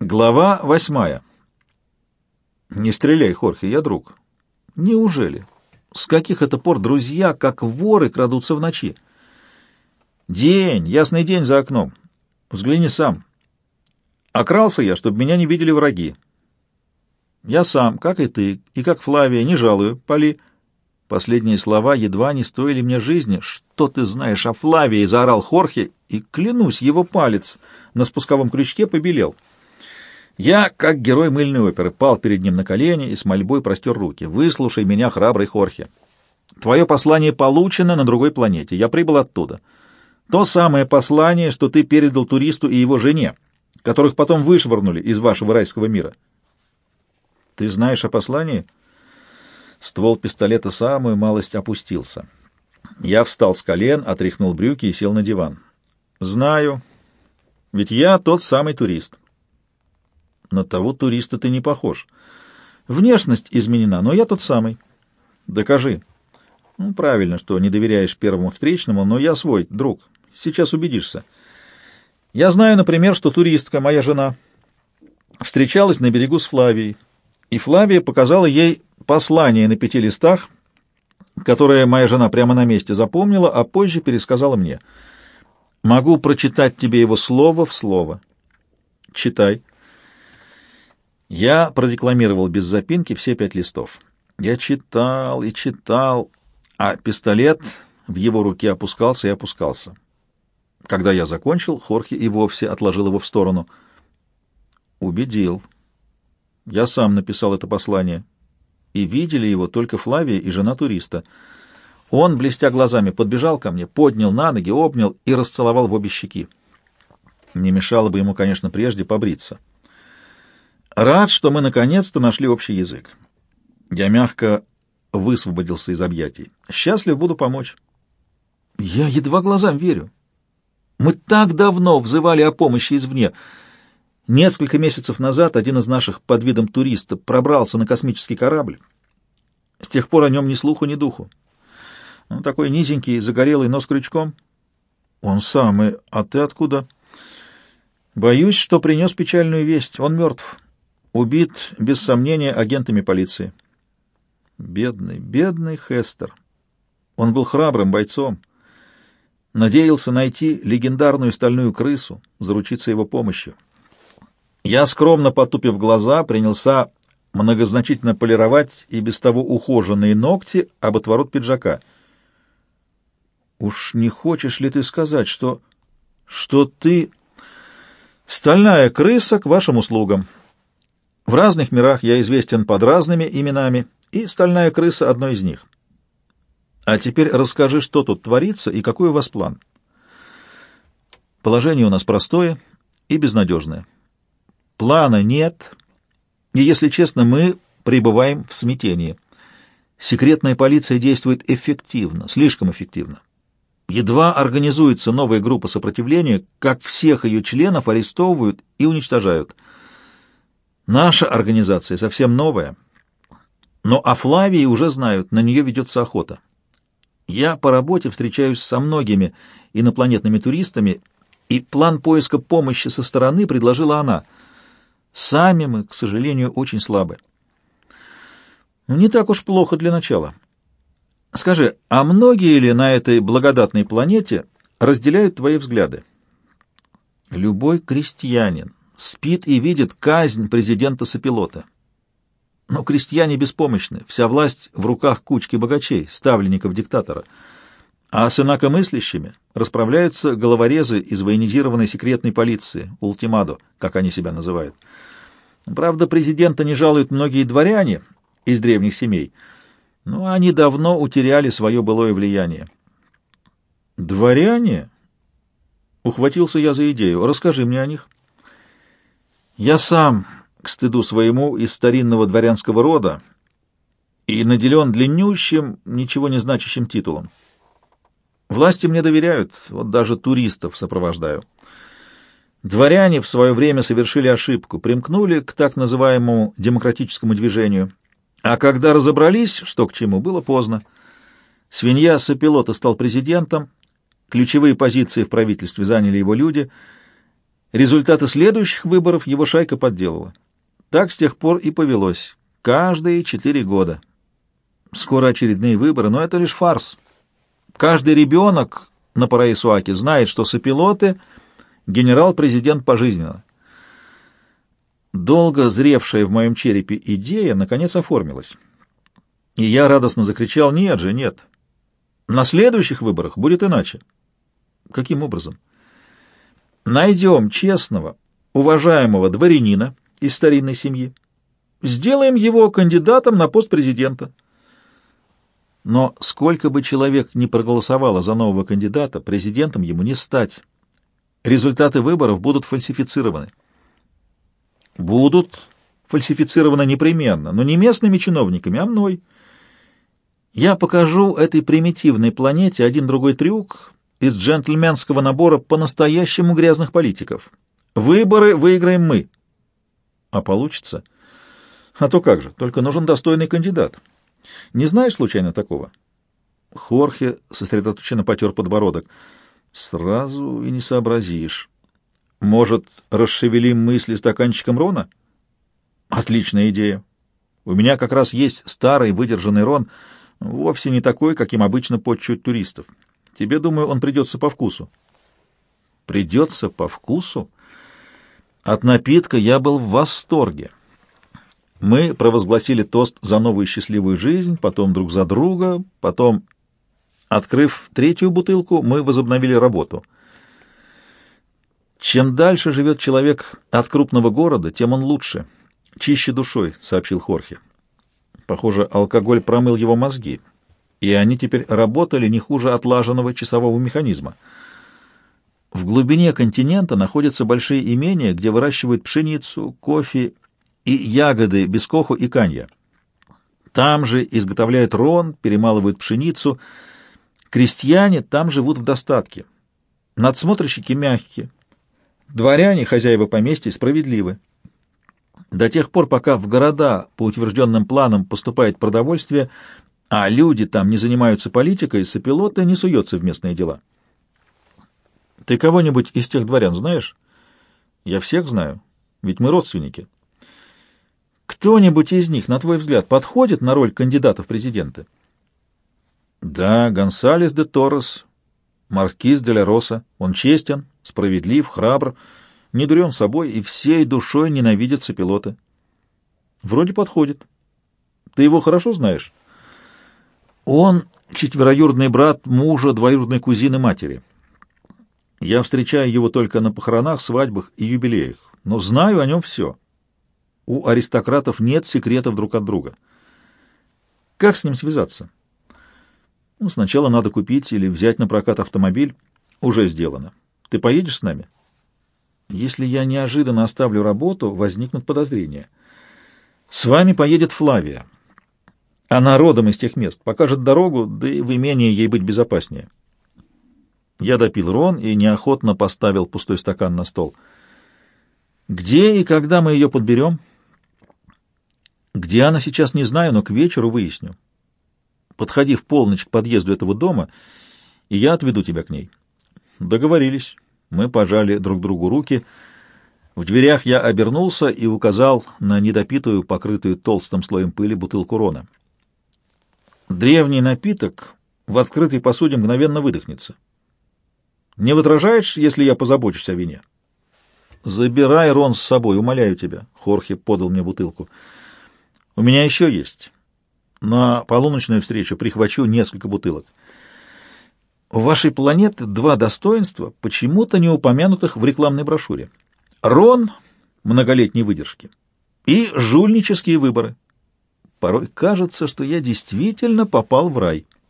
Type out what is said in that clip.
Глава восьмая. Не стреляй, Хорхе, я друг. Неужели? С каких это пор друзья, как воры, крадутся в ночи? День, ясный день за окном. Взгляни сам. Окрался я, чтобы меня не видели враги. Я сам, как и ты, и как Флавия, не жалую, Поли. Последние слова едва не стоили мне жизни. «Что ты знаешь о Флавии?» — заорал Хорхе, и, клянусь, его палец на спусковом крючке побелел. Я, как герой мыльной оперы, пал перед ним на колени и с мольбой простер руки. «Выслушай меня, храбрый Хорхе. Твое послание получено на другой планете. Я прибыл оттуда. То самое послание, что ты передал туристу и его жене, которых потом вышвырнули из вашего райского мира». «Ты знаешь о послании?» Ствол пистолета самую малость опустился. Я встал с колен, отряхнул брюки и сел на диван. «Знаю. Ведь я тот самый турист». «На того туриста ты не похож. Внешность изменена, но я тот самый». «Докажи». «Ну, правильно, что не доверяешь первому встречному, но я свой, друг. Сейчас убедишься. Я знаю, например, что туристка, моя жена, встречалась на берегу с Флавией, и Флавия показала ей послание на пяти листах, которое моя жена прямо на месте запомнила, а позже пересказала мне. Могу прочитать тебе его слово в слово. Читай. Я продекламировал без запинки все пять листов. Я читал и читал, а пистолет в его руке опускался и опускался. Когда я закончил, Хорхе и вовсе отложил его в сторону. Убедил. Я сам написал это послание и видели его только Флавия и жена туриста. Он, блестя глазами, подбежал ко мне, поднял на ноги, обнял и расцеловал в обе щеки. Не мешало бы ему, конечно, прежде побриться. Рад, что мы наконец-то нашли общий язык. Я мягко высвободился из объятий. Счастлив буду помочь. Я едва глазам верю. Мы так давно взывали о помощи извне — Несколько месяцев назад один из наших под видом туриста пробрался на космический корабль. С тех пор о нем ни слуху, ни духу. Он такой низенький, загорелый, нос крючком. Он самый. А ты откуда? Боюсь, что принес печальную весть. Он мертв. Убит, без сомнения, агентами полиции. Бедный, бедный Хестер. Он был храбрым бойцом. Надеялся найти легендарную стальную крысу, заручиться его помощью. Я, скромно потупив глаза, принялся многозначительно полировать и без того ухоженные ногти об отворот пиджака. «Уж не хочешь ли ты сказать, что... что ты... стальная крыса к вашим услугам? В разных мирах я известен под разными именами, и стальная крыса — одно из них. А теперь расскажи, что тут творится и какой у вас план?» Положение у нас простое и безнадежное. Плана нет, и, если честно, мы пребываем в смятении. Секретная полиция действует эффективно, слишком эффективно. Едва организуется новая группа сопротивления, как всех ее членов арестовывают и уничтожают. Наша организация совсем новая, но о Флавии уже знают, на нее ведется охота. Я по работе встречаюсь со многими инопланетными туристами, и план поиска помощи со стороны предложила она — Сами мы, к сожалению, очень слабы. Ну, не так уж плохо для начала. Скажи, а многие ли на этой благодатной планете разделяют твои взгляды? Любой крестьянин спит и видит казнь президента-сопилота. Но крестьяне беспомощны, вся власть в руках кучки богачей, ставленников диктатора — а с инакомыслящими расправляются головорезы из военизированной секретной полиции, ультимадо, как они себя называют. Правда, президента не жалуют многие дворяне из древних семей, но они давно утеряли свое былое влияние. «Дворяне?» — ухватился я за идею. «Расскажи мне о них». «Я сам, к стыду своему, из старинного дворянского рода и наделен длиннющим, ничего не значащим титулом. Власти мне доверяют, вот даже туристов сопровождаю. Дворяне в свое время совершили ошибку, примкнули к так называемому демократическому движению. А когда разобрались, что к чему, было поздно. Свинья Сапилота стал президентом, ключевые позиции в правительстве заняли его люди. Результаты следующих выборов его шайка подделала. Так с тех пор и повелось. Каждые четыре года. Скоро очередные выборы, но это лишь фарс. Каждый ребенок на Параисуаке знает, что сопилоты — генерал-президент пожизненно. Долго зревшая в моем черепе идея наконец оформилась. И я радостно закричал «Нет же, нет! На следующих выборах будет иначе». Каким образом? Найдем честного, уважаемого дворянина из старинной семьи, сделаем его кандидатом на пост президента. Но сколько бы человек ни проголосовало за нового кандидата, президентом ему не стать. Результаты выборов будут фальсифицированы. Будут фальсифицированы непременно, но не местными чиновниками, а мной. Я покажу этой примитивной планете один другой трюк из джентльменского набора по-настоящему грязных политиков. Выборы выиграем мы. А получится? А то как же, только нужен достойный кандидат. Не знаешь случайно такого? Хорхе сосредоточенно потер подбородок. Сразу и не сообразишь. Может, расшевелим мысли стаканчиком Рона? Отличная идея. У меня как раз есть старый выдержанный Рон, вовсе не такой, каким обычно почуют туристов. Тебе, думаю, он придется по вкусу. Придется по вкусу? От напитка я был в восторге. Мы провозгласили тост за новую счастливую жизнь, потом друг за друга, потом, открыв третью бутылку, мы возобновили работу. Чем дальше живет человек от крупного города, тем он лучше, чище душой, — сообщил Хорхе. Похоже, алкоголь промыл его мозги, и они теперь работали не хуже отлаженного часового механизма. В глубине континента находятся большие имения, где выращивают пшеницу, кофе и ягоды бескоху и канья. Там же изготовляют рон, перемалывают пшеницу. Крестьяне там живут в достатке. Надсмотрщики мягкие. Дворяне, хозяева поместья, справедливы. До тех пор, пока в города по утвержденным планам поступает продовольствие, а люди там не занимаются политикой, сопилоты не суется в местные дела. Ты кого-нибудь из тех дворян знаешь? Я всех знаю, ведь мы родственники. Кто-нибудь из них, на твой взгляд, подходит на роль кандидата в президенты? Да, Гонсалес де Торрес, маркиз де ля Роса. Он честен, справедлив, храбр, не дурен собой и всей душой ненавидит сопилота. Вроде подходит. Ты его хорошо знаешь? Он четвероюродный брат мужа двоюродной кузины матери. Я встречаю его только на похоронах, свадьбах и юбилеях, но знаю о нем все. У аристократов нет секретов друг от друга. Как с ним связаться? Ну, сначала надо купить или взять на прокат автомобиль. Уже сделано. Ты поедешь с нами? Если я неожиданно оставлю работу, возникнут подозрения. С вами поедет Флавия. Она родом из тех мест, покажет дорогу, да и в имении ей быть безопаснее. Я допил рон и неохотно поставил пустой стакан на стол. Где и когда мы ее подберем? Где она сейчас, не знаю, но к вечеру выясню. Подходи в полночь к подъезду этого дома, и я отведу тебя к ней. Договорились. Мы пожали друг другу руки. В дверях я обернулся и указал на недопитую, покрытую толстым слоем пыли бутылку рона. Древний напиток в открытой посуде мгновенно выдохнется. Не возражаешь, если я позабочусь о вине? Забирай Рон с собой, умоляю тебя. Хорхе подал мне бутылку. У меня еще есть. На полуночную встречу прихвачу несколько бутылок. У вашей планеты два достоинства, почему-то не упомянутых в рекламной брошюре. Рон многолетней выдержки и жульнические выборы. Порой кажется, что я действительно попал в рай.